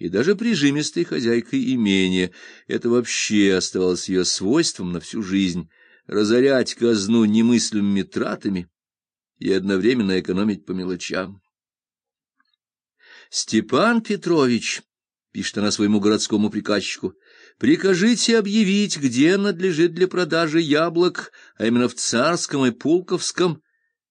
и даже прижимистой хозяйкой имения. Это вообще оставалось ее свойством на всю жизнь — разорять казну немыслимыми тратами и одновременно экономить по мелочам. Степан Петрович, — пишет она своему городскому приказчику, — прикажите объявить, где надлежит для продажи яблок, а именно в Царском и Пулковском,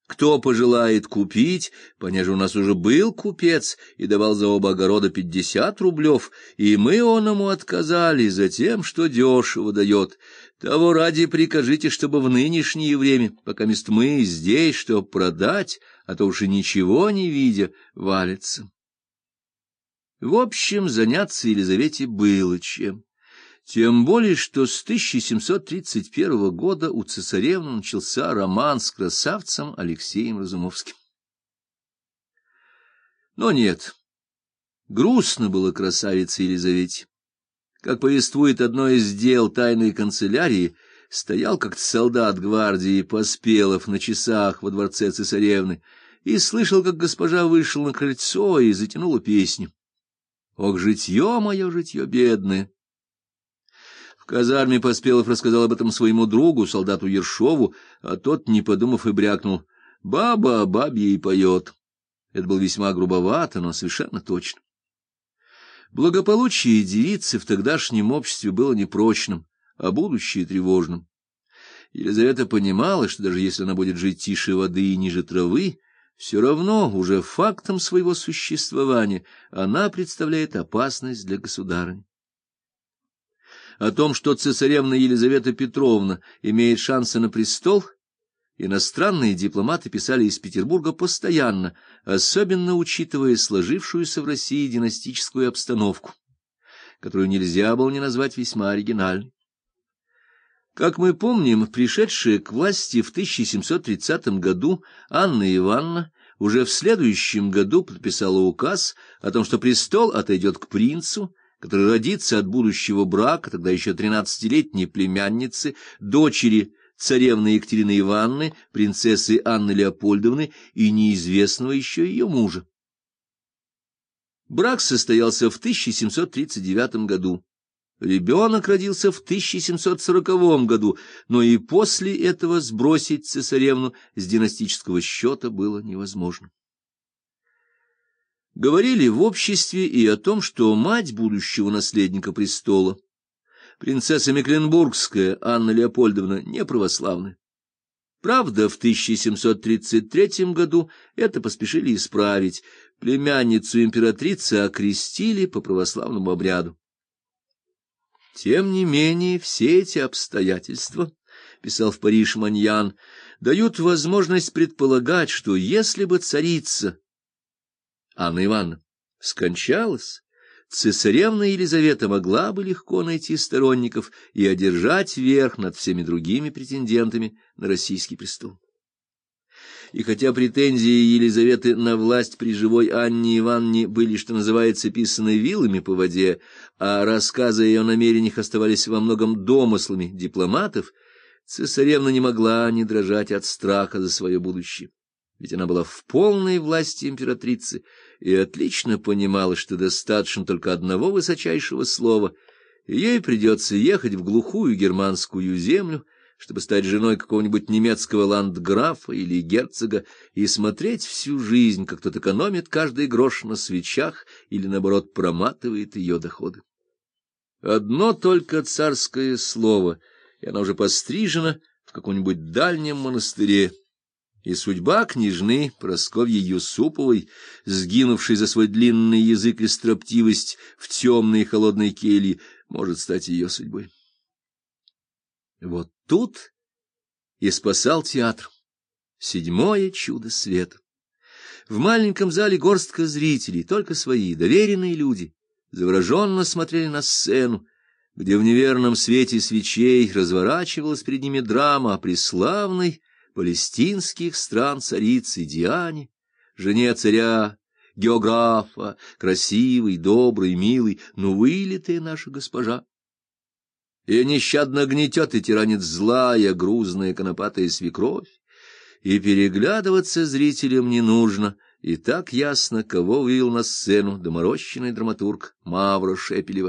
кто пожелает купить, понеже у нас уже был купец и давал за оба огорода пятьдесят рублев, и мы он ему отказали за тем, что дешево дает. Того ради прикажите, чтобы в нынешнее время, пока мест мы здесь, что продать, а то уж и ничего не видя, валится. В общем, заняться Елизавете было чем. Тем более, что с 1731 года у цесаревны начался роман с красавцем Алексеем Разумовским. Но нет, грустно было красавице Елизавете. Как повествует одно из дел тайной канцелярии, стоял как солдат гвардии Поспелов на часах во дворце цесаревны и слышал, как госпожа вышла на крыльцо и затянула песню. «Ох, житье мое, житье бедное!» Казарме Поспелов рассказал об этом своему другу, солдату Ершову, а тот, не подумав, и брякнул. «Баба бабье поет». Это было весьма грубовато, но совершенно точно. Благополучие девицы в тогдашнем обществе было непрочным, а будущее тревожным. Елизавета понимала, что даже если она будет жить тише воды и ниже травы, все равно уже фактом своего существования она представляет опасность для государыни о том, что цесаревна Елизавета Петровна имеет шансы на престол, иностранные дипломаты писали из Петербурга постоянно, особенно учитывая сложившуюся в России династическую обстановку, которую нельзя было не назвать весьма оригинальной. Как мы помним, пришедшая к власти в 1730 году Анна Ивановна уже в следующем году подписала указ о том, что престол отойдет к принцу, который родится от будущего брака, тогда еще тринадцатилетней племянницы, дочери царевны Екатерины Ивановны, принцессы Анны Леопольдовны и неизвестного еще ее мужа. Брак состоялся в 1739 году. Ребенок родился в 1740 году, но и после этого сбросить цесаревну с династического счета было невозможно. Говорили в обществе и о том, что мать будущего наследника престола, принцесса Мекленбургская Анна Леопольдовна, не православная. Правда, в 1733 году это поспешили исправить. Племянницу императрицы окрестили по православному обряду. Тем не менее, все эти обстоятельства, — писал в Париж Маньян, — дают возможность предполагать, что если бы царица Анна Ивановна скончалась, цесаревна Елизавета могла бы легко найти сторонников и одержать верх над всеми другими претендентами на российский престол. И хотя претензии Елизаветы на власть при живой Анне Ивановне были, что называется, писаны вилами по воде, а рассказы о ее намерениях оставались во многом домыслами дипломатов, цесаревна не могла не дрожать от страха за свое будущее. Ведь она была в полной власти императрицы, и отлично понимала, что достаточно только одного высочайшего слова, и ей придется ехать в глухую германскую землю, чтобы стать женой какого-нибудь немецкого ландграфа или герцога и смотреть всю жизнь, как тот экономит каждый грош на свечах или, наоборот, проматывает ее доходы. Одно только царское слово, и она уже пострижена в каком-нибудь дальнем монастыре, и судьба княжны Просковьи Юсуповой, сгинувшей за свой длинный язык и строптивость в темной холодной келье, может стать ее судьбой. Вот тут и спасал театр. Седьмое чудо света. В маленьком зале горстка зрителей, только свои, доверенные люди, завороженно смотрели на сцену, где в неверном свете свечей разворачивалась перед ними драма о преславной, палестинских стран царицы Диане, жене царя, географа, красивый, добрый, милый, но вылитая наша госпожа. И нещадно гнетет и тиранит злая, грузная, конопатая свекровь, и переглядываться зрителям не нужно, и так ясно, кого вывел на сцену доморощенный драматург Мавра Шепелева,